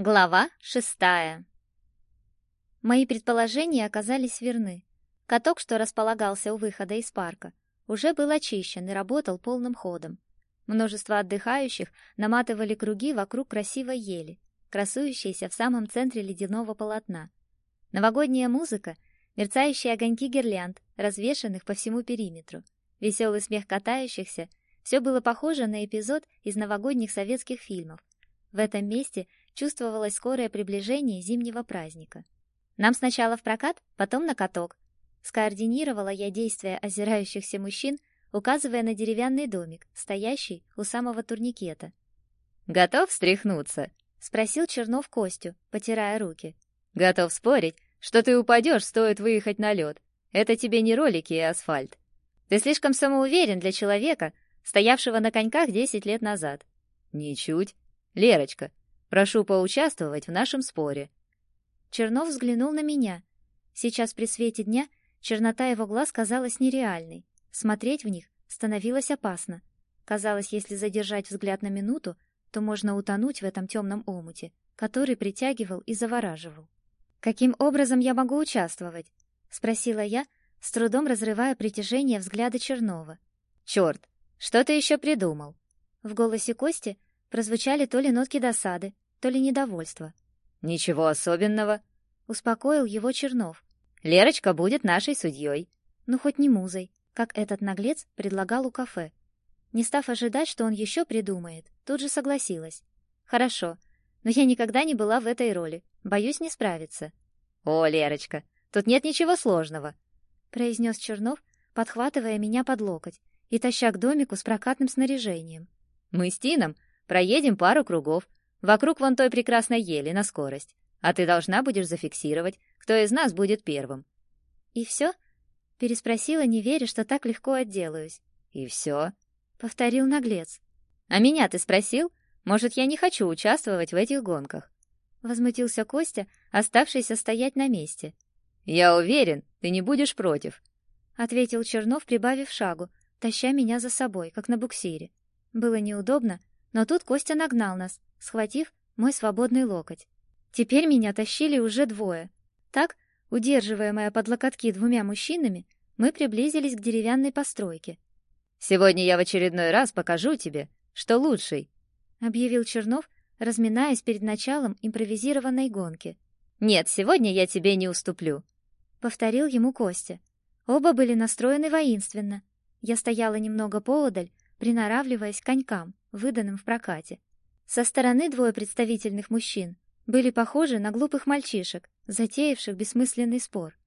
Глава шестая. Мои предположения оказались верны. Каток, что располагался у выхода из парка, уже был очищен и работал полным ходом. Множество отдыхающих наматывали круги вокруг красивой ели, красующейся в самом центре ледяного полотна. Новогодняя музыка, мерцающие огоньки гирлянд, развешанных по всему периметру, веселый смех катающихся — все было похоже на эпизод из новогодних советских фильмов. В этом месте чувствовалось скорое приближение зимнего праздника. Нам сначала в прокат, потом на каток. Скоординировала я действия озирающихся мужчин, указывая на деревянный домик, стоящий у самого турникета. «Готов встряхнуться?» — спросил Чернов Костю, потирая руки. «Готов спорить, что ты упадешь, стоит выехать на лед. Это тебе не ролики и асфальт. Ты слишком самоуверен для человека, стоявшего на коньках десять лет назад». «Ничуть. Лерочка, Прошу поучаствовать в нашем споре. Чернов взглянул на меня. Сейчас при свете дня чернота его глаз казалась нереальной. Смотреть в них становилось опасно. Казалось, если задержать взгляд на минуту, то можно утонуть в этом темном омуте, который притягивал и завораживал. Каким образом я могу участвовать? спросила я, с трудом разрывая притяжение взгляда Чернова. Черт, что ты еще придумал? В голосе Кости прозвучали то ли нотки досады, то ли недовольства. Ничего особенного, успокоил его Чернов. Лерочка будет нашей судьей. Ну хоть не музой, как этот наглец предлагал у кафе. Не став ожидать, что он еще придумает, тут же согласилась. Хорошо, но я никогда не была в этой роли. Боюсь не справиться. О, Лерочка, тут нет ничего сложного, произнес Чернов, подхватывая меня под локоть и таща к домику с прокатным снаряжением. Мы с Тином Проедем пару кругов вокруг вон той прекрасной ели на скорость, а ты должна будешь зафиксировать, кто из нас будет первым. И все? переспросила, не веря, что так легко отделаюсь. И все? повторил наглец. А меня ты спросил? Может, я не хочу участвовать в этих гонках? возмутился Костя, оставшийся стоять на месте. Я уверен, ты не будешь против, ответил Чернов, прибавив шагу, таща меня за собой, как на буксире. Было неудобно, но тут Костя нагнал нас, схватив мой свободный локоть. Теперь меня тащили уже двое. Так, удерживаемая под локотки двумя мужчинами, мы приблизились к деревянной постройке. Сегодня я в очередной раз покажу тебе, что лучший, объявил Чернов, разминаясь перед началом импровизированной гонки. Нет, сегодня я тебе не уступлю, повторил ему Костя. Оба были настроены воинственно. Я стояла немного поодаль, приноравливаясь к конькам выданным в прокате. Со стороны двое представительных мужчин были похожи на глупых мальчишек, затеявших бессмысленный спор.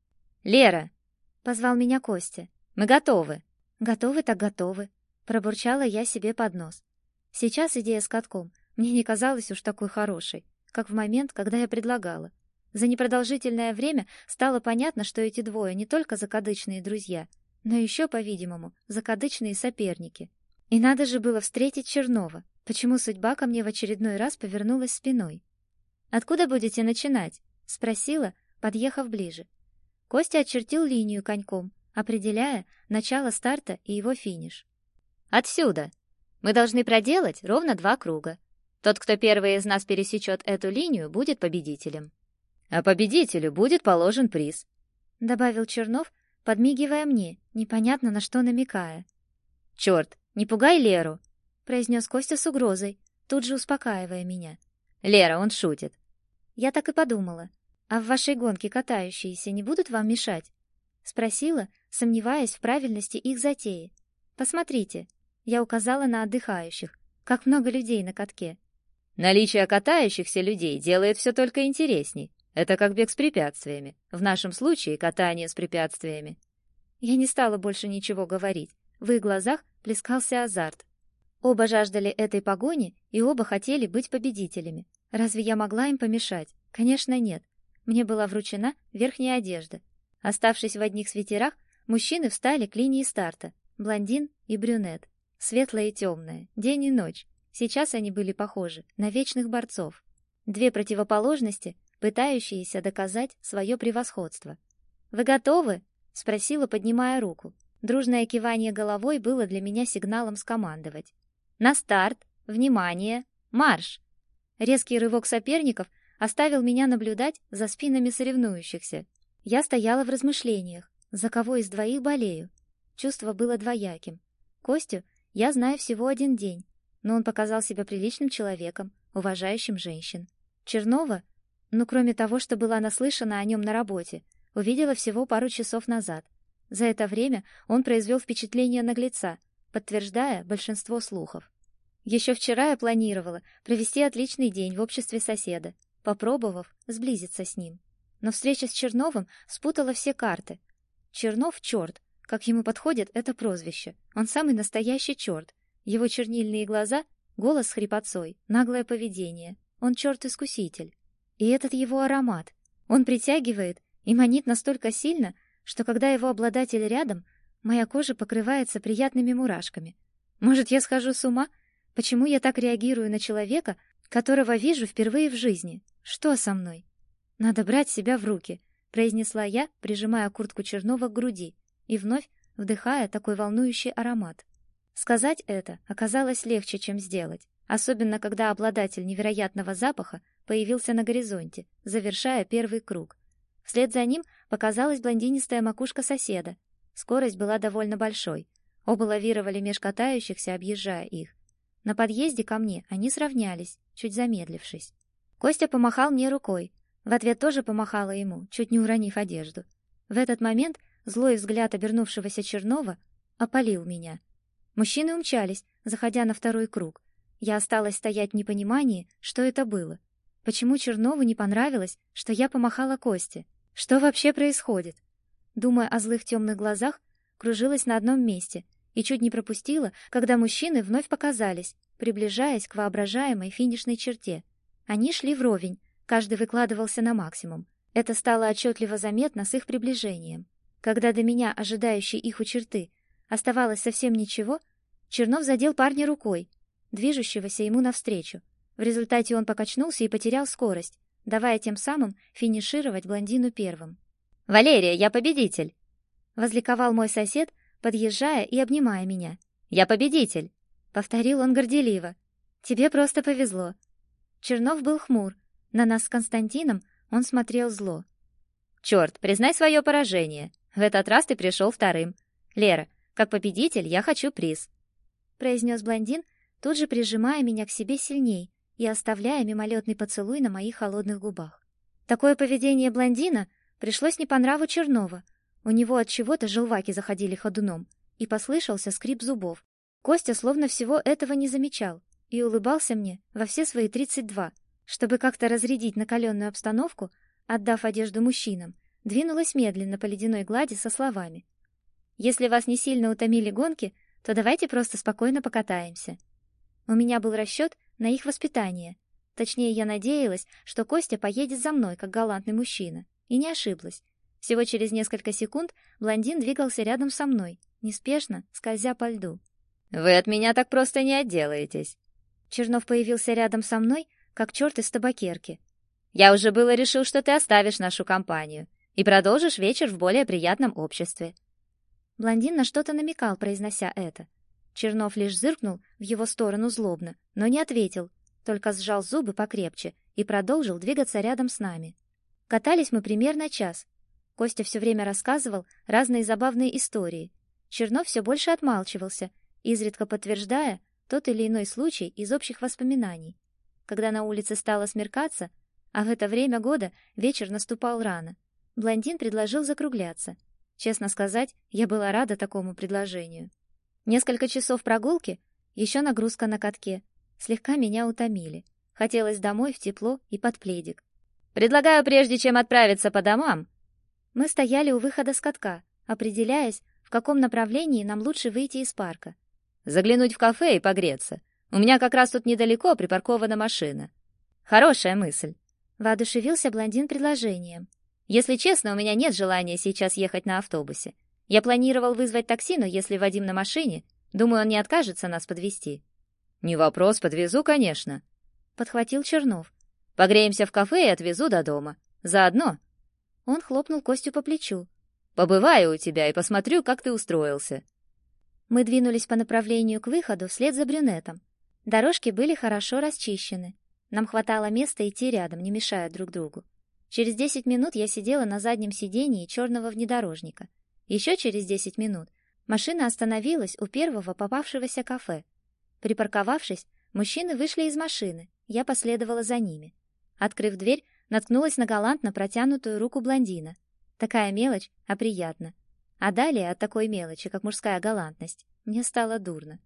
«Лера!» — позвал меня Костя. «Мы готовы!» «Готовы так готовы!» — пробурчала я себе под нос. Сейчас идея с катком мне не казалась уж такой хорошей, как в момент, когда я предлагала. За непродолжительное время стало понятно, что эти двое не только закадычные друзья, но еще, по-видимому, закадычные соперники. И надо же было встретить Чернова. Почему судьба ко мне в очередной раз повернулась спиной? Откуда будете начинать? спросила, подъехав ближе. Костя очертил линию коньком, определяя начало старта и его финиш. Отсюда. Мы должны проделать ровно два круга. Тот, кто первый из нас пересечет эту линию, будет победителем. А победителю будет положен приз, добавил Чернов, подмигивая мне, непонятно на что намекая. Черт, не пугай Леру, произнес Костя с угрозой, тут же успокаивая меня. Лера, он шутит. Я так и подумала. А в вашей гонке катающиеся не будут вам мешать? спросила, сомневаясь в правильности их затеи. Посмотрите, я указала на отдыхающих. Как много людей на катке. Наличие катающихся людей делает все только интересней. Это как бег с препятствиями. В нашем случае катание с препятствиями. Я не стала больше ничего говорить. В их глазах плескался азарт. Оба жаждали этой погони, и оба хотели быть победителями. Разве я могла им помешать? Конечно, нет. Мне была вручена верхняя одежда. Оставшись в одних свитерах, мужчины встали к линии старта. Блондин и брюнет. Светлое и темное, день и ночь. Сейчас они были похожи на вечных борцов. Две противоположности, пытающиеся доказать свое превосходство. «Вы готовы?» — спросила, поднимая руку. Дружное кивание головой было для меня сигналом скомандовать. На старт! Внимание! Марш! Резкий рывок соперников оставил меня наблюдать за спинами соревнующихся. Я стояла в размышлениях, за кого из двоих болею. Чувство было двояким. Костю я знаю всего один день, но он показал себя приличным человеком, уважающим женщин. Чернова, ну кроме того, что была наслышана о нем на работе, увидела всего пару часов назад. За это время он произвел впечатление наглеца, подтверждая большинство слухов. Еще вчера я планировала провести отличный день в обществе соседа, попробовав сблизиться с ним. Но встреча с Черновым спутала все карты. Чернов — черт, как ему подходит это прозвище. Он самый настоящий черт. Его чернильные глаза, голос с хрипотцой, наглое поведение. Он черт-искуситель. И этот его аромат. Он притягивает и манит настолько сильно, что когда его обладатель рядом, моя кожа покрывается приятными мурашками. Может, я схожу с ума? Почему я так реагирую на человека, которого вижу впервые в жизни? Что со мной? Надо брать себя в руки, произнесла я, прижимая куртку Чернова к груди и вновь вдыхая такой волнующий аромат. Сказать это оказалось легче, чем сделать, особенно когда обладатель невероятного запаха появился на горизонте, завершая первый круг. Вслед за ним показалась блондинистая макушка соседа. Скорость была довольно большой. Оба лавировали меж катающихся, объезжая их. На подъезде ко мне они сравнялись, чуть замедлившись. Костя помахал мне рукой. В ответ тоже помахала ему, чуть не уронив одежду. В этот момент злой взгляд обернувшегося Чернова опалил меня. Мужчины умчались, заходя на второй круг. Я осталась стоять в непонимании, что это было. Почему Чернову не понравилось, что я помахала Косте? Что вообще происходит? Думая о злых темных глазах, кружилась на одном месте и чуть не пропустила, когда мужчины вновь показались, приближаясь к воображаемой финишной черте. Они шли вровень, каждый выкладывался на максимум. Это стало отчетливо заметно с их приближением. Когда до меня, ожидающей их у черты, оставалось совсем ничего, Чернов задел парня рукой, движущегося ему навстречу. В результате он покачнулся и потерял скорость, давая тем самым финишировать блондину первым. «Валерия, я победитель!» Возликовал мой сосед, подъезжая и обнимая меня. «Я победитель!» — повторил он горделиво. «Тебе просто повезло». Чернов был хмур. На нас с Константином он смотрел зло. «Черт, признай свое поражение. В этот раз ты пришел вторым. Лера, как победитель я хочу приз», — произнес блондин, тут же прижимая меня к себе сильней и оставляя мимолетный поцелуй на моих холодных губах. Такое поведение блондина пришлось не по нраву Чернова. У него от чего-то желваки заходили ходуном, и послышался скрип зубов. Костя словно всего этого не замечал и улыбался мне во все свои тридцать два, чтобы как-то разрядить накаленную обстановку, отдав одежду мужчинам, двинулась медленно по ледяной глади со словами: "Если вас не сильно утомили гонки, то давайте просто спокойно покатаемся". У меня был расчет на их воспитание. Точнее, я надеялась, что Костя поедет за мной, как галантный мужчина, и не ошиблась. Всего через несколько секунд блондин двигался рядом со мной, неспешно, скользя по льду. Вы от меня так просто не отделаетесь. Чернов появился рядом со мной, как черт из табакерки. Я уже было решил, что ты оставишь нашу компанию и продолжишь вечер в более приятном обществе. Блондин на что-то намекал, произнося это. Чернов лишь зыркнул в его сторону злобно, но не ответил, только сжал зубы покрепче и продолжил двигаться рядом с нами. Катались мы примерно час. Костя все время рассказывал разные забавные истории. Чернов все больше отмалчивался, изредка подтверждая тот или иной случай из общих воспоминаний. Когда на улице стало смеркаться, а в это время года вечер наступал рано, блондин предложил закругляться. Честно сказать, я была рада такому предложению. Несколько часов прогулки, еще нагрузка на катке, слегка меня утомили. Хотелось домой в тепло и под пледик. Предлагаю, прежде чем отправиться по домам, мы стояли у выхода с катка, определяясь, в каком направлении нам лучше выйти из парка. Заглянуть в кафе и погреться. У меня как раз тут недалеко припаркована машина. Хорошая мысль. Воодушевился блондин предложением. Если честно, у меня нет желания сейчас ехать на автобусе. Я планировал вызвать такси, но если Вадим на машине, думаю, он не откажется нас подвезти. Не вопрос, подвезу, конечно, подхватил Чернов. Погреемся в кафе и отвезу до дома. Заодно. Он хлопнул Костю по плечу. Побываю у тебя и посмотрю, как ты устроился. Мы двинулись по направлению к выходу вслед за брюнетом. Дорожки были хорошо расчищены. Нам хватало места идти рядом, не мешая друг другу. Через 10 минут я сидела на заднем сидении черного внедорожника. Еще через 10 минут машина остановилась у первого попавшегося кафе. Припарковавшись, мужчины вышли из машины. Я последовала за ними. Открыв дверь, наткнулась на галантно протянутую руку блондина. Такая мелочь, а приятно. А далее от такой мелочи, как мужская галантность, мне стало дурно.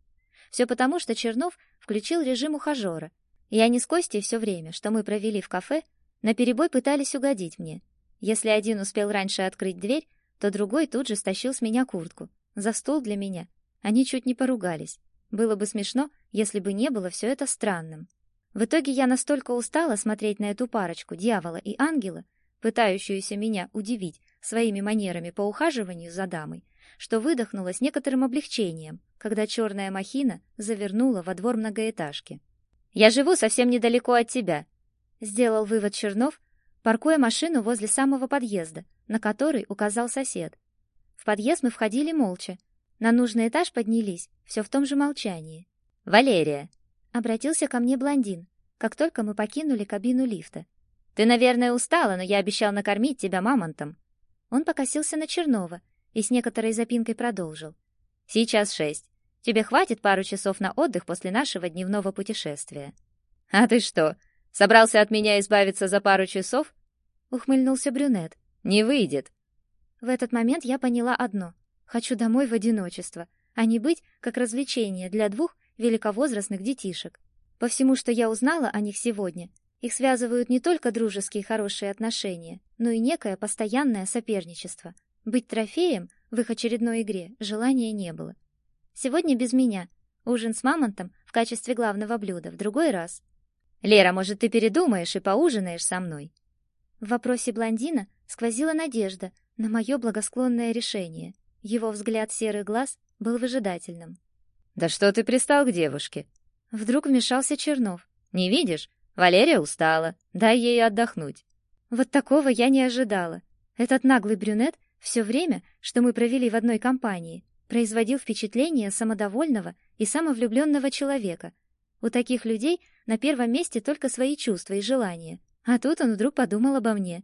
Все потому, что Чернов включил режим ухажера, и они с Костей все время, что мы провели в кафе, наперебой пытались угодить мне. Если один успел раньше открыть дверь, то другой тут же стащил с меня куртку. За стол для меня. Они чуть не поругались. Было бы смешно, если бы не было все это странным. В итоге я настолько устала смотреть на эту парочку, дьявола и ангела, пытающуюся меня удивить своими манерами по ухаживанию за дамой, что выдохнула с некоторым облегчением, когда черная махина завернула во двор многоэтажки. «Я живу совсем недалеко от тебя», — сделал вывод Чернов, паркуя машину возле самого подъезда, на который указал сосед. В подъезд мы входили молча. На нужный этаж поднялись, все в том же молчании. «Валерия!» — обратился ко мне блондин, как только мы покинули кабину лифта. «Ты, наверное, устала, но я обещал накормить тебя мамонтом». Он покосился на Чернова и с некоторой запинкой продолжил. «Сейчас шесть. Тебе хватит пару часов на отдых после нашего дневного путешествия». «А ты что, собрался от меня избавиться за пару часов?» — ухмыльнулся брюнет. «Не выйдет». В этот момент я поняла одно. Хочу домой в одиночество, а не быть как развлечение для двух великовозрастных детишек. По всему, что я узнала о них сегодня, их связывают не только дружеские хорошие отношения, но и некое постоянное соперничество. Быть трофеем в их очередной игре желания не было. Сегодня без меня. Ужин с мамонтом в качестве главного блюда в другой раз. Лера, может, ты передумаешь и поужинаешь со мной? В вопросе блондина сквозила надежда на мое благосклонное решение. Его взгляд серых глаз был выжидательным. Да что ты пристал к девушке? Вдруг вмешался Чернов. Не видишь? Валерия устала. Дай ей отдохнуть. Вот такого я не ожидала. Этот наглый брюнет все время, что мы провели в одной компании, производил впечатление самодовольного и самовлюбленного человека. У таких людей на первом месте только свои чувства и желания. А тут он вдруг подумал обо мне.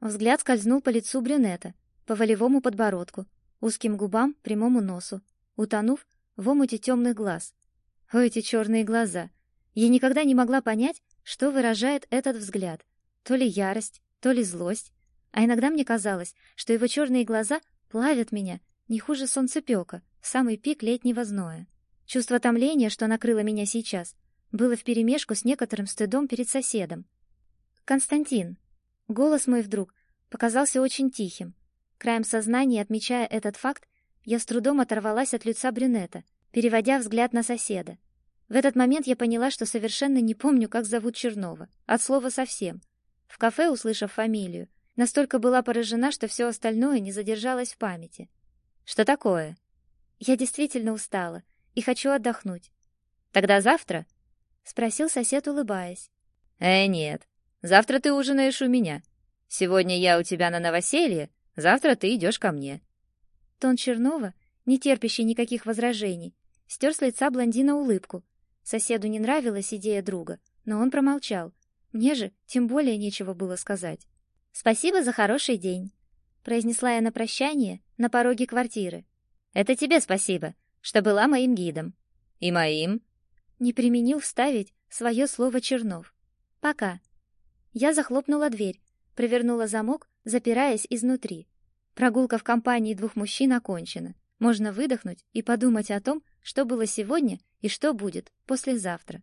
Взгляд скользнул по лицу брюнета, по волевому подбородку, узким губам, прямому носу, утонув в омуте темных глаз. О, эти черные глаза! Я никогда не могла понять, что выражает этот взгляд. То ли ярость, то ли злость. А иногда мне казалось, что его черные глаза плавят меня не хуже солнцепека, в самый пик летнего зноя. Чувство томления, что накрыло меня сейчас, было вперемешку с некоторым стыдом перед соседом. «Константин!» Голос мой вдруг показался очень тихим. Краем сознания, отмечая этот факт, я с трудом оторвалась от лица брюнета переводя взгляд на соседа. В этот момент я поняла, что совершенно не помню, как зовут Чернова, от слова совсем. В кафе, услышав фамилию, настолько была поражена, что все остальное не задержалось в памяти. Что такое? Я действительно устала и хочу отдохнуть. Тогда завтра? спросил сосед, улыбаясь. Э, нет. Завтра ты ужинаешь у меня. Сегодня я у тебя на новоселье, завтра ты идешь ко мне. Тон Чернова, не терпящий никаких возражений, стер с лица блондина улыбку. Соседу не нравилась идея друга, но он промолчал. Мне же тем более нечего было сказать. «Спасибо за хороший день», — произнесла я на прощание на пороге квартиры. «Это тебе спасибо, что была моим гидом». «И моим?» Не применил вставить свое слово Чернов. «Пока». Я захлопнула дверь, провернула замок, запираясь изнутри. Прогулка в компании двух мужчин окончена. Можно выдохнуть и подумать о том, что было сегодня и что будет послезавтра.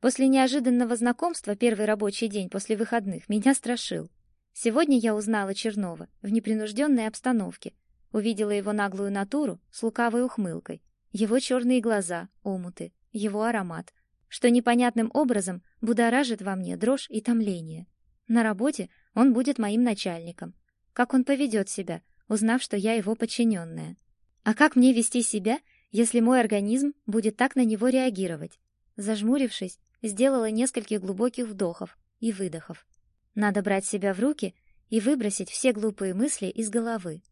После неожиданного знакомства первый рабочий день после выходных меня страшил. Сегодня я узнала Чернова в непринужденной обстановке, увидела его наглую натуру с лукавой ухмылкой, его черные глаза, омуты, его аромат, что непонятным образом будоражит во мне дрожь и томление. На работе он будет моим начальником. Как он поведет себя, узнав, что я его подчиненная? А как мне вести себя, если мой организм будет так на него реагировать? Зажмурившись, сделала несколько глубоких вдохов и выдохов. Надо брать себя в руки и выбросить все глупые мысли из головы.